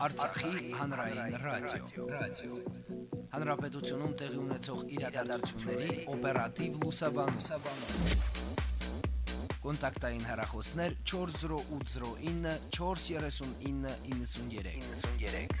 Արցախի հանրային ռադիո, ռադիո։ Հանրապետությունում տեղի ունեցող իրադարձությունների օպերատիվ լուսաբանում։ Կոնտակտային հեռախոսներ 40809 43993։ 93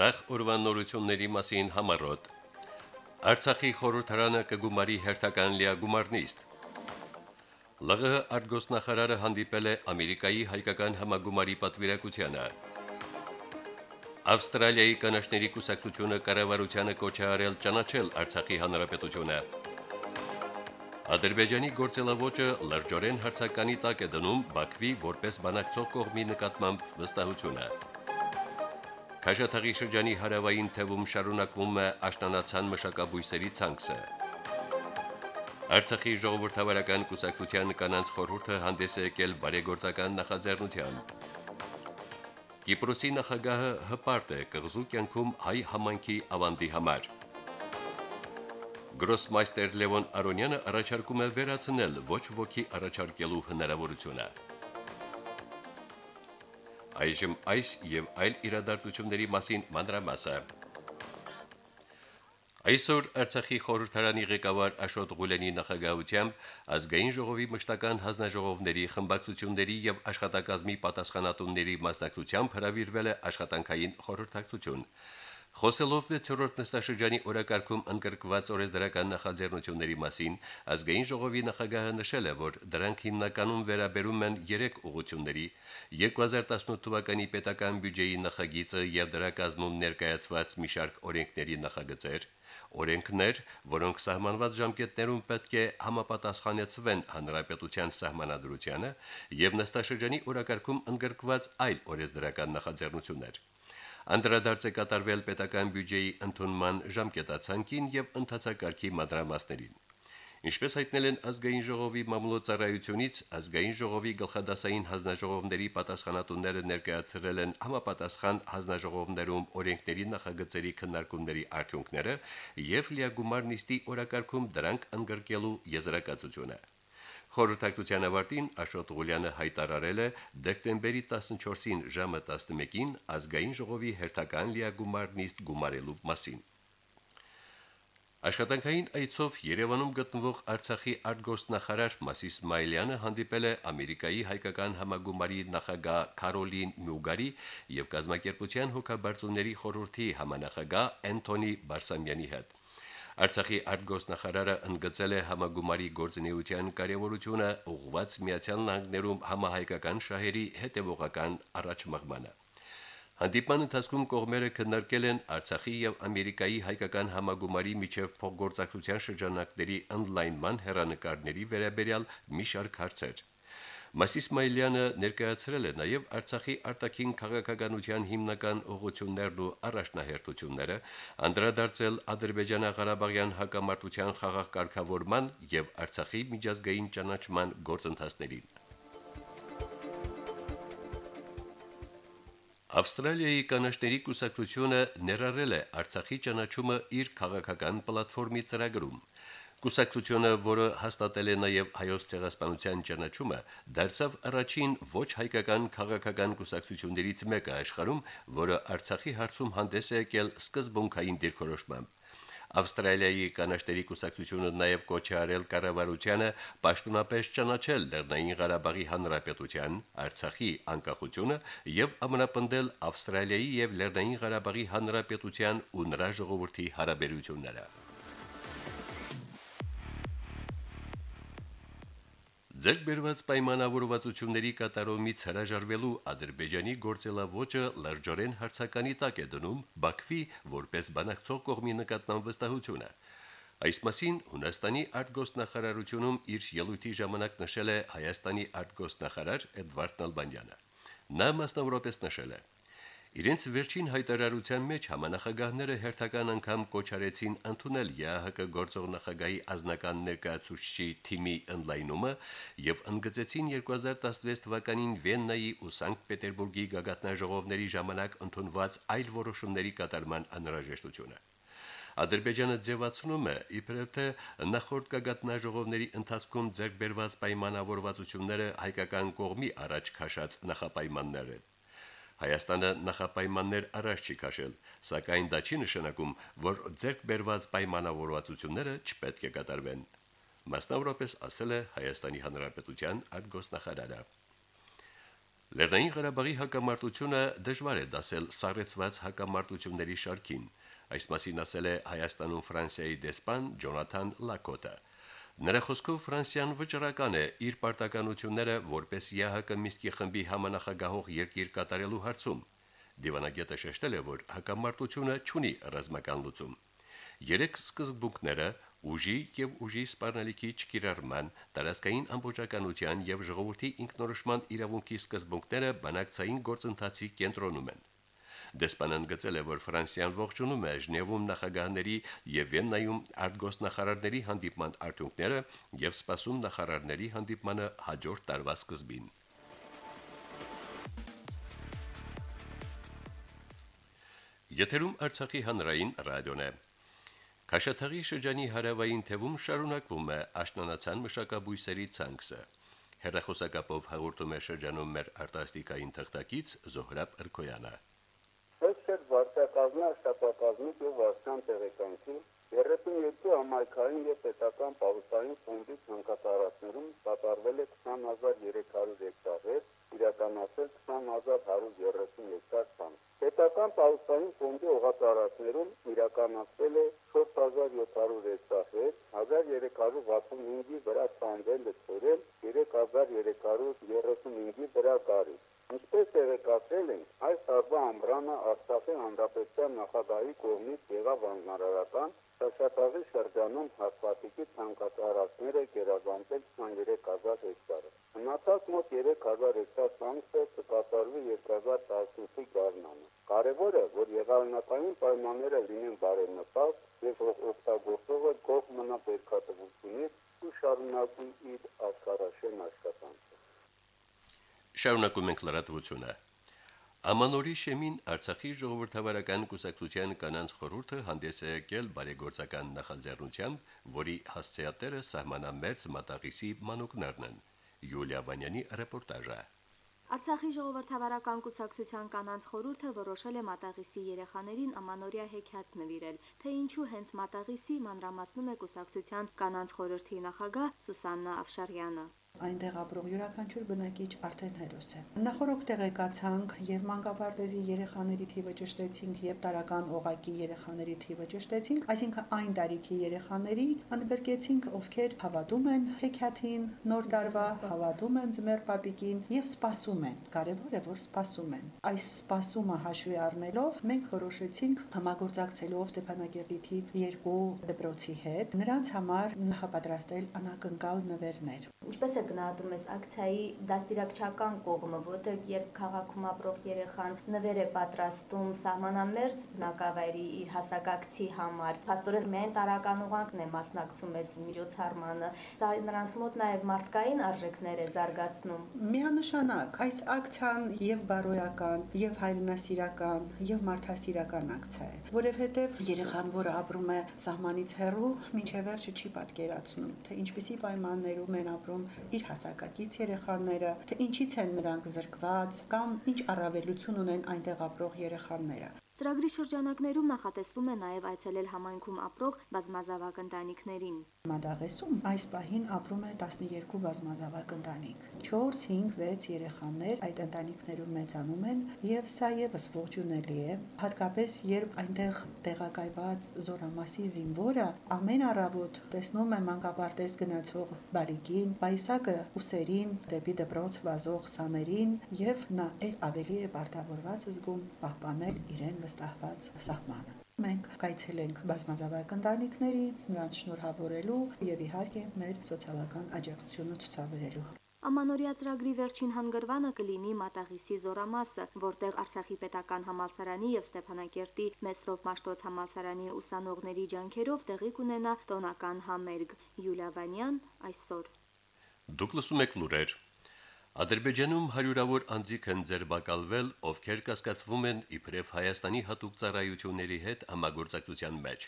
Նախ ուրվանորությունների մասին համարոտ Արցախի խորհրդարանը կգումարի հերթական լիագումարնիստ ԼՂՀ արտգոսնախարարը հանդիպել է Ամերիկայի հայկական համագումարի պատվիրակությանը Ավստրալիայի կանաչների կուսակցությունը կառավարությանը կոչ է արել ճանաչել Արցախի հանրապետությունը Ադրբեջանի գործելավոճը լրջորեն հարցականի տակ է դնում Բաքվի որպես բանակցող կողմի նկատմամբ վստահությունը Քաշաթաղի շրջանի հարավային թևում շարունակվում է աշնանացան մշակաբույսերի ցանքսը։ Արցախի ժողովրդավարական կուսակցության կանանց խորհուրդը հանդես է եկել բարեգործական նախաձեռնությամբ։ Կիպրոսի նախագահը հպարտ է կղզու կյանքում հայ համանքի ավանդի համար։ Գրոսմայստեր Լևոն Արոնյանը առաջարկում է վերացնել ոչ ոքի առաջարկելու հնարավորությունը։ Այժմ այս եւ այլ իրադարձությունների մասին մանրամասը։ Այսօր Արցախի խորհրդարանի ղեկավար Աշոտ Ղուլենի նախագահությամբ ազգային ժողովի մշտական հանձնաժողովների խմբակցությունների եւ աշխատակազմի պատասխանատուների մասնակցությամբ հրավիրվել է աշխատանքային խորհրդակցություն։ Խոսելով 6-րդ նստաշրջանի օրակարգում ընդգրկված օրեսդրական նախաձեռնությունների մասին, ազգային ժողովի նախագահը նշել է, որ դրանք հիմնականում վերաբերում են 3 ուղությունների՝ 2018 թվականի պետական բյուջեի նախագիծը եւ դրա կազմում ներկայացված մի շարք օրենքների նախագծեր, օրենքներ, որոնք սահմանված ժամկետներում պետք է համապատասխանեցվեն հանրապետության սահմանադրությանը եւ նստաշրջանի օրակարգում ընդգրկված այլ օրեսդրական նախաձեռնություններ։ Անդրադարձ է կատարվել պետական բյուջեի ընդունման ժամկետացանկին եւ ընդհանցակարգի մադրամասներին։ Ինչպես հայտնել են ազգային ժողովի մամուլոցարայությունից, ազգային ժողովի գլխադասային հանձնաժողովների պատասխանատուները ներկայացրել են համապատասխան հանձնաժողովներում օրենքների նախագծերի քննարկումների արդյունքները եւ լիագումար նիստի օրակարգում դրանք ընդգրկելու եզրակացությունը։ Խորհրդակցության ավարտին Աշոտ Ղուլյանը հայտարարել է դեկտեմբերի 14-ին ժամը 11-ին ազգային ժողովի հերթական լիագումար նիստ գումարելու մասին։ Աշխատանքային այցով Երևանում գտնվող Արցախի արտգործնախարար Մասիս Սմայլյանը հանդիպել է Ամերիկայի հայկական համագումարի նախագահ Կարոլին Մյուգարի եւ կազմակերպության հոգաբարձուների խորհրդի համանախագահ Անտոնի Բարսամյանի հետ։ Արցախի արտգոսնախարարը ընդգծել է համագումարի գործունեության կարևորությունը ուղղված Միացյալ Նահանգներում համահայկական շահերի հետևողական առաջմաղմանը։ Հանդիպման ընթացքում կողմերը քննարկել են Արցախի եւ Ամերիկայի հայկական համագումարի միջև փոխգործակցության շրջանակների ընդլայնման հերանեկարների վերաբերյալ մի շարք հարցեր։ Մասիս Մայլյանը ներկայացրել է նաև Արցախի արտաքին քաղաքականության հիմնական ուղղություններն ու առաջնահերթությունները, անդրադարձել Ադրբեջանա-Ղարաբաղյան հակամարտության խաղաղ կարգավորման եւ Արցախի միջազգային ճանաչման գործընթացներին։ Ավստրալիայի կանաչների կուսակցությունը ներառել է Արցախի ճանաչումը իր քաղաքական պլատֆորմի ծրագրում։ Կուսակցությունը, որը հաստատել է նաև հայոց ցեղասպանության ճանաչումը, դարձավ առաջին ոչ հայկական քաղաքական կուսակցություններից մեկը աշխարհում, որը Արցախի հարցում հանդես է եկել սկզբունքային դիրքորոշմամբ։ Ավստրալիայի կանաչների կուսակցությունը նաև կոչ է արել կառավարությանը պաշտոնապես ճանաչել Լեռնային Ղարաբաղի Հանրապետության, Արցախի անկախությունը եւ ամրապնդել Ավստրալիայի եւ Լեռնային Ղարաբաղի Հանրապետության ու նրա ժողովրդի հարաբերությունները։ Ձեր բերված պայմանավորվածությունների կատարումից հրաժարվելու Ադրբեջանի գործելավոճը լրջորեն հարցականի տակ է դնում Բաքվի որպես բանակցող կողմի նկատմամբ վստահությունը։ Այս մասին Հունաստանի արտգոստնախարարությունում իր ելույթի ժամանակ նշել է Հայաստանի արտգոստնախարար Էդվարդ Նալբանդյանը։ Նա մասնավորապես նշել է. Իրենց վերջին հայտարարության մեջ համանախագահները հերթական անգամ կոչարեցին ընդունել ԵԱՀԿ գործող նախագահի ազնական ներկայացուցչի թիմի ընդլայնումը եւ ընդգծեցին 2016 թվականին Վիեննայի ու Սանկտ Պետերբուրգի գագաթնաժողովների ժամանակ ընդունված այլ որոշումների կատարման անհրաժեշտությունը։ Ադրբեջանը ձևացնում է իբրև թե նախորդ գագաթնաժողովների ընթացքում ձեռք բերված պայմանավորվածությունները հայկական կողմի առաջ քաշած նախապայմաններ են։ Հայաստանը նախապայմաններ առաջ չի քաշել, սակայն դա չի նշանակում, որ ձեռք բերված պայմանավորվածությունները չպետք է կատարվեն։ Մասնավորապես ասել է Հայաստանի Հանրապետության արտգոսնախարարը։ Լեռնային Ղարաբաղի հակամարտությունը դժվար է դասել սառեցված հակամարտությունների շարքին։ Այս մասին ասել է Հայաստանում Ֆրանսիայի դեսպան Ջոնաթան Լակոտը։ Նրա խոսքով Ֆրանսիան վճռական է իր պարտականությունները որպես ԵՀԿ Միսկի խմբի համանախագահող երկիր կատարելու հարցում։ Դիվանագետը շեշտել է, որ հակամարտությունը չունի ռազմական լուծում։ Երեք սկզբունքները ուժի եւ ուժի սպառնալիքի չկիրառման, տարածքային ամբողջականության եւ ժողովրդի ինքնորոշման իրավունքի սկզբունքները բանակցային գործընթացի կենտրոնում են։ Դեսպանն ընդգծել է, որ Ֆրանսիան ողջունում է Ժնևում նախագահների եւ Վեննայում արտգոսնախարարների հանդիպման արդյունքները եւ սպասում նախարարների հանդիպմանը հաջորդ տարվա սկզբին։ Եթերում Արցախի հանրային ռադիոն է։ Քաշաթաղի շրջանի հարավային թևում շարունակվում է աշնանացան մշակաբույսերի ցանքսը։ Հերրախոսակապով հաղորդում է շրջանում մեր արտասթիկային թղթակից Զոհրաբ Ըրքոյանը վարչակազմի, աշխատակազմի եւ վարչական տեղեկանքի 32 համայնքային եւ պետական պահուստային ֆոնդի ցանկատարածներում կատարվել է 20300 հեկտար հեր, իրականացել 20130 հեկտար ցանց։ Պետական պահուստային ֆոնդի օղատարածներում իրականացվել է 4700 հեկտար հեր, 1365-ի վրա ցանվել է ծորել, 3335-ի վրա գարի։ Ինչպես տեղեկացրել են, այս տարվա ամռանը Արցախի հանրապետության նախագահի կողմից եղավ հանրարարական Շաշատաղի շրջանում հաստատիկի ցանկատարածները գերազանցել 23000 հեկտարը։ Մնացած մոտ 3000 հեկտար ցանցը կկատարվի 2018-ի գարնանը։ Կարևորը, որ եղանակային պայմանները լինեն բարենպաստ եւ օգտագործողը կողմ մնա Շարունակում ենք լրատվությունը։ Ամանորի շեմին Արցախի ժողովրդավարական կուսակցության կանանց խորհուրդը հանդես է եկել բարեգործական նախաձեռնությամբ, որի հասցեատերը սահմանամերձ մատաղիսի մանուկներն են։ Յուլիա Վանյանի ռեպորտաժը։ Արցախի ժողովրդավարական կուսակցության կանանց խորհուրդը որոշել է Մատաղիսի երեխաներին ամանորյա հեքիաթ նվիրել, թե ինչու հենց Մատաղիսի մանրամասնում է կուսակցության կանանց խորհրդի նախագահ Սուսաննա Աֆշարյանը այնտեղ ապրող յուրաքանչյուր բնակիչ արդեն հերոս է։ Նախորդ տեղեկացանք եւ մանկապարտեզի երեխաների թիվը ճշտեցինք եւ տարական օղակի երեխաների թիվը ճշտեցինք, այսինքն այն տարիքի երեխաների ընդգրկեցինք, ովքեր հավատում են հեքիաթին, նոր դարվա, հավատում են ձմեր պապիկին եւ սպասում են։ Կարևոր է, որ սպասում են։ Այս սպասումը հաշվի առնելով մենք որոշեցինք համագործակցելով Ստեփանագերդի թիվ 2 դպրոցի հետ նրանց համար նախապատրաստել անակնկալ նվերներ։ Ինչպես է գնահատում ես ակցիայի դաստիարակչական կողմը, որտեղ երբ քաղաքում ապրող երեխան նվեր է պատրաստում սահմանամերձ բնակավայրի իր հասակակցի համար, փաստորեն միայն տարական ուղանքն է մասնակցում այս միջոցառմանը, դա նրանց մոտ նաև մարդկային արժեքներ է զարգացնում։ Միանշանակ այս ակցիան եւ բարոյական, եւ հայրենասիրական, եւ մարդասիրական ակցիա է, որովհետեւ երեխան, որը ապրում է սահմանից հեռու, ինչեւ վերջը չի պատկերացնում, թե ինչպիսի պայմաններում են ապրում իր հասակակից երեխաները, թե ինչից են նրանք զրկված կամ ինչ առավելություն ունեն այնտեղ ապրող երեխաները։ Ծրագրի շրջանակներում նախատեսվում է նաև այցելել համայնքում ապրող բազմազավակ ընտանիքներին։ Մադաղեսում այս պահին ապրում է 12 բազմազավակ ընտանիք։ 4, 5, 6 երեխաներ այդ ընտանիքներում մեծանում են եւ սա եւս ողջունելի է, հատկապես երբ այնտեղ տեղակայված զորամասի զինվորը ամեն առավոտ տեսնում է մանկապարտեզ գնացող բարիկին, պայուսակը ուսերին, դեպի դպրոց վազող սաներին եւ նա ել ավելի է պարտավորված զգում պահպանել իրեն վստահված սահմանը։ Մենք կայցելենք բազմազավակ ընտանիքների, նրանց շնորհավորելու եւ իհարկե մեր սոցիալական աջակցությունը ցուցաբերելու։ Ամանորյա ծրագրի վերջին հանգրվանը կլինի Մատաղիսի զորամասը, որտեղ Արցախի պետական համալսարանի եւ Ստեփանակերտի Մեսրոպ Մաշտոց համալսարանի ուսանողների ջանքերով տեղի կունենա տոնական համերգ։ Յուլիա Վանյան այսօր։ Դուք լսում եք լուրեր Ադրբեջանում հարյուրավոր անձիկ են ձերբակալվել, ովքեր կասկածվում են իբրև Հայաստանի հատուկ ծառայությունների հետ համագործակցության մեջ։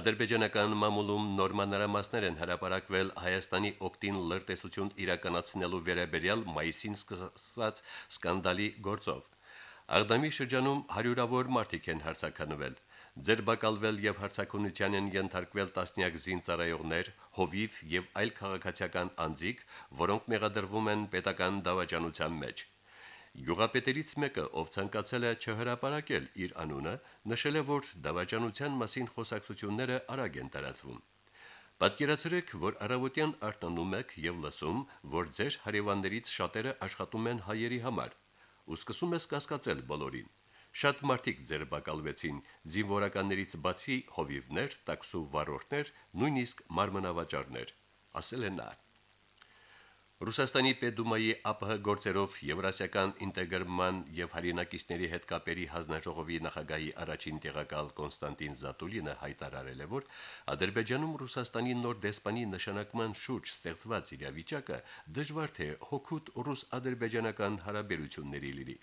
Ադրբեջանական մամուլում նոր մանրամասներ են հրապարակվել Հայաստանի օկտին լրտեսություն իրականացնելու վերաբերյալ մայիսին սկսված սկանդալի գործով։ Աղդամի շրջանում հարյուրավոր մարդիկ են հարցականվել ձերբակալվել եւ հարցակունության են ենթարկվել տասնյակ զինծառայողներ, հովիվ եւ այլ քաղաքացիական անձիկ, որոնք մեղադրվում են պետական դավաճանության մեջ։ Գյուղապետերից մեկը, ով ցանկացել է չհրապարակել իր անունը, նշել է, որ դավաճանության մասին խոսակցությունները արագ են տարածվում։ Պատկերացրեք, որ առավոտյան արտանում եք եւ լսում, որ ձեր հարևաններից շատերը աշխատում են հայերի համար, ու սկսում ես կասկածել բոլորին։ Շատ մարդիկ ձերբակալվեցին, զինվորականներից բացի հովիվներ, տաքսու վարորդներ, նույնիսկ մարմնավաճառներ, ասել է նա. Ռուսաստանի Պետդումայի ԱՊՀ գործերով Եվրասիական ինտեգրման եւ հայրենակիցների հետ կապերի հանձնաժողովի նախագահի առաջին տեղակալ Կոնստանտին Զատուլինը հայտարարել է, որ Ադրբեջանում Ռուսաստանի նոր դեսպանի նշանակման շուրջ ստեղծված իրավիճակը դժվար թե հոգուտ ռուս-ադրբեջանական հարաբերությունների լիրի։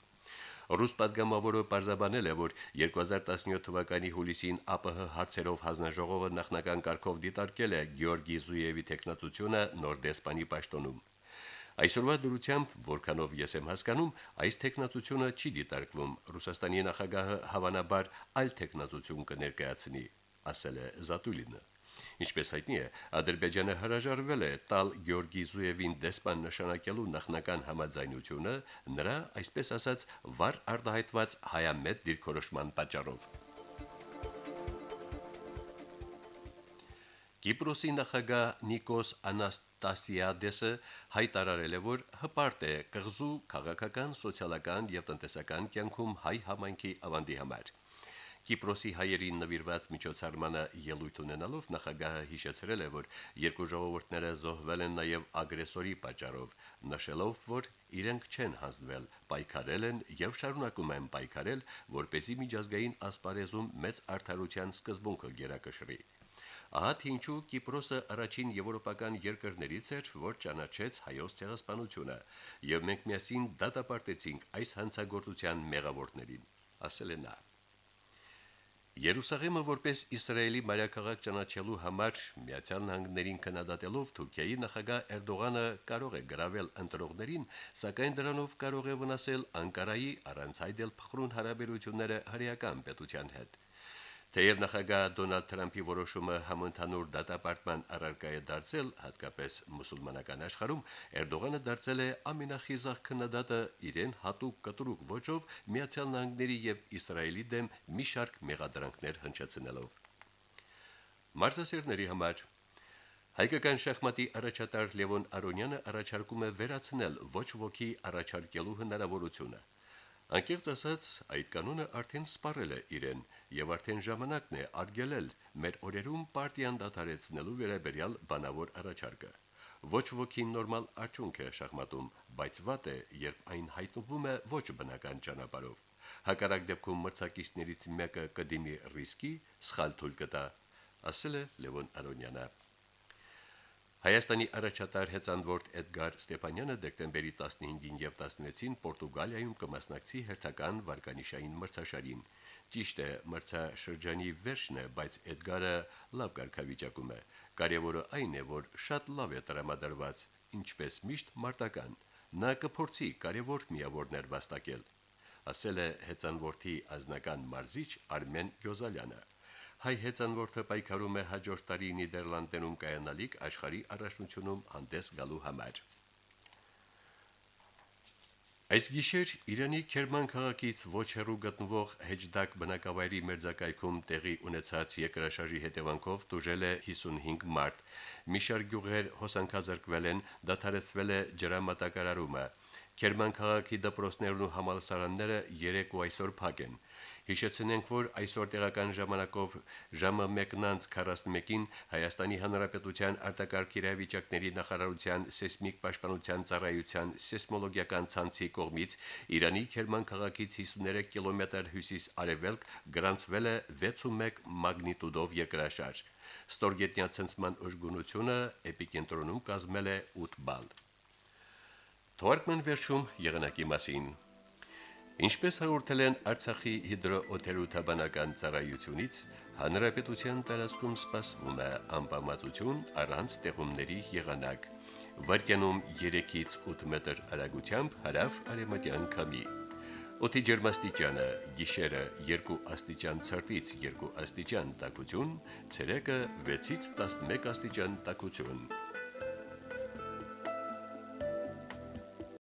Ռուս պատգամավորը պարզաբանել է, որ 2017 թվականի հուլիսին ԱՊՀ հարցերով հանձնաժողովը նախնական կարգով դիտարկել է Գեորգի Զույևի տեխնացությունը նոր դեսպանի պաշտոնում։ Այսօրվա դրությամբ, որքանով ես եմ հասկանում, այս տեխնացությունը չի դիտարկվում։ Ռուսաստանի նախագահը հավանաբար այլ տեխնացություն կներկայացնի, ասել է Զատուլինը։ Ինչպես հայտնի է, Ադրբեջանը հրաժարվել է տալ Գեորգի Զուևին դեսպան նշանակելու նախնական համաձայնությունը նրա, այսպես ասած, վառ արտահայտված հայամետ դիրքորոշման պատճառով։ Կիպրոսի նախագահ Նիկոս Անաստասիադեսը հայտարարել է, որ հպարտ է կղզու քաղաքական, սոցիալական եւ տնտեսական կյանքում հայ համայնքի ավանդի համար։ Կիպրոսի հայերին նվիրված միջոցառմանը ելույթ ունենալով նախագահը հիշեցրել է, որ երկու ժողովուրդները զոհվել են նաև ագրեսորի պատճառով, նշելով, որ իրենք չեն հանձնվել, պայքարել են եւ շարունակում են պայքարել, որ เป զի միջազգային ասպարեզում մեծ արդարության սկզբունքը գերակշռի։ Ահա թե ինչու Կիպրոսը առաջին եվրոպական երկրներից էր, որ ճանաչեց հայոց ցեղասպանությունը, եւ մենք միասին դատապարտեցինք այս հանցագործության մեղավորներին, ասել է նա. Երուսաղեմը որպես Իսրայելի մայրաքաղաք ճանաչելու համար Միացյալ Նահանգներին քննադատելով Թուրքիայի նախագահ Էրդողանը կարող է գravel ընտրողներին, սակայն դրանով կարող է վնասել Անկարայի առանց այդել փխրուն հարաբերությունները հրեական պետության հետ։ Թեև նախագահ Դոնալդ Թրամփի որոշումը համընդհանուր դատապարտման առարկա է դարձել, հատկապես մուսուլմանական աշխարհում, Էրդողանը դարձել է ամենախիզախ քննադատը իրեն հատուկ կտրուկ ոճով Միացյալ Նահանգների եւ Իսրայելի դեմ մի շարք մեղադրանքներ հնչեցնելով։ Մարզասերների համար. Հայկական շախմատի առաջատար Լևոն Արոնյանը առաջարկում է վերացնել ոչ ոքի առաջարկելու հնարավորությունը։ Անկեղծ ասած, այդ կանոնը արդեն սպառել է իրեն եւ արդեն ժամանակն է արգելել մեր օրերում պարտիան դադարեցնելու վերաբերյալ բանավոր առաջարկը։ Ոչ ոքին նորմալ արդյունք է շախմատում, բայց վատ է, երբ այն հայտնվում է ոչ բնական ճանապարհով։ Հակառակ դեպքում մրցակիցներից մեկը կդիմի ռիսկի, սխալ թույլ կտա, ասել է Լևոն Արոնյանը։ Հայաստանի առաջատար հեծանվորդ Էդգար Ստեփանյանը դեկտեմբերի 15-ին եւ 16-ին Պորտուգալիայում կմասնակցի հերթական վարկանիշային մրցաշարին։ Ճիշտ է, մրցաշրջանի վերջն է, բայց Էդգարը լավ կարգավիճակում է։ Կարևորը այն է, որ շատ լավ է տրամադրված, ինչպես միշտ մարտական։ Նա կփորձի կարևոր միավորներ վաստակել, ասել է հեծանվորդի ազնական մարզիչ Արմեն Գյոզալյանը հայ հեծանվորդը պայքարում է հաջորդ տարի Նիդերլանդներում կայանալիք աշխարհի առաջնությունում հանդես գալու համար։ Այս գիշեր Իրանի Քերման քաղաքից ոչ հեռու գտնվող Հեջդակ բնակավայրի մերձակայքում տեղի ունեցած երկրաշարժի հետևանքով տուժել է 55 մարդ։ Մի շարք գյուղեր հոսանքազրկվել են, դադարեցվել է ջրամատակարարումը։ Քերման քաղաքի դպրոցներն ու համալսարանները 3 ու այսօր փակ են։ Հիշեցնենք, որ այսօր տեղական ժամանակով ժամը 1:41-ին Հայաստանի Հանրապետության արտակարգ իրավիճակների նախարարության սեյսմիկ պաշտպանության ծառայության սեյսմոլոգիական ցանցի կողմից Իրանի Քերման քաղաքից 53 կիլոմետր հյուսիս-արևելք գրանցվել է 6.1 մագնիտուդով երկրաշարժ։ Ստորգետնյա ցնցման ուժգունությունը էպիկենտրոնում կազմել է 8 բալ։ Թվարկման վերջում եղանակի մասին։ Ինչպես հաղորդել են Արցախի հիդրոօթերոթաբանական ծառայությունից, հանրապետության տարածքում սպասվում է անբավարարություն առանց տեղումների եղանակ։ Վարկյանում 3-ից 8 մետր արագությամբ հարավ արևմտյան քամի։ Օդի ջերմաստիճանը՝ գիշերը 2 աստիճան ցրտից 2 աստիճան տաքություն, ցերեկը 6-ից 11 աստիճան տաքություն։